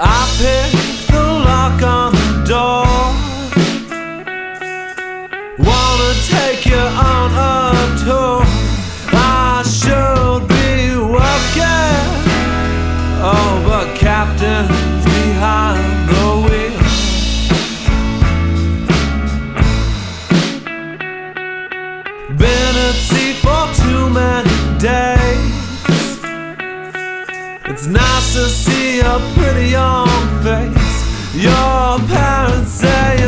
I picked the lock on the door. Wanna take you on a tour. to see your pretty young face. Your parents say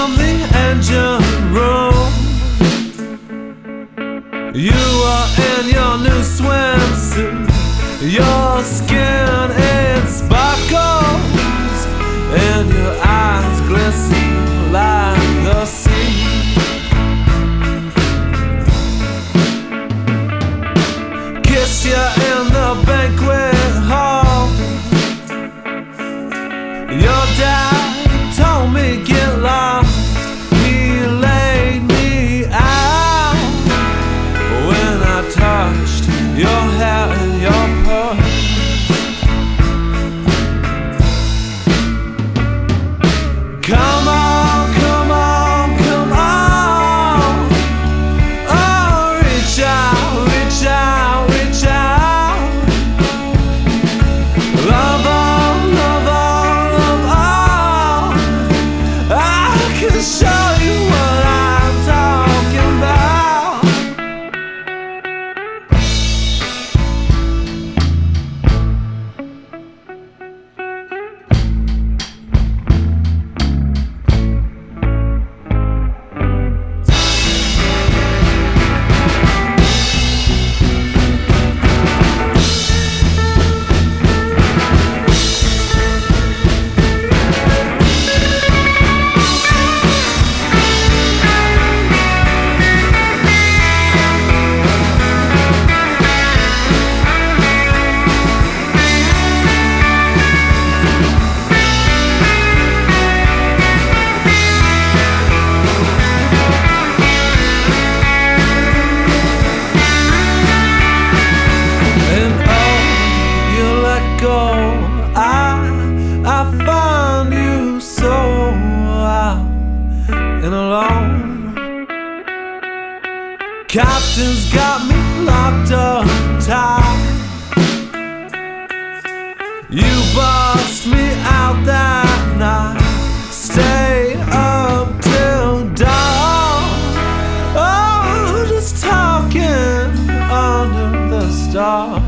Your skin it sparkles and your eyes glisten. Show. captain's got me locked up tight. You bossed me out that night. Stay up till dawn. Oh, just talking under the stars.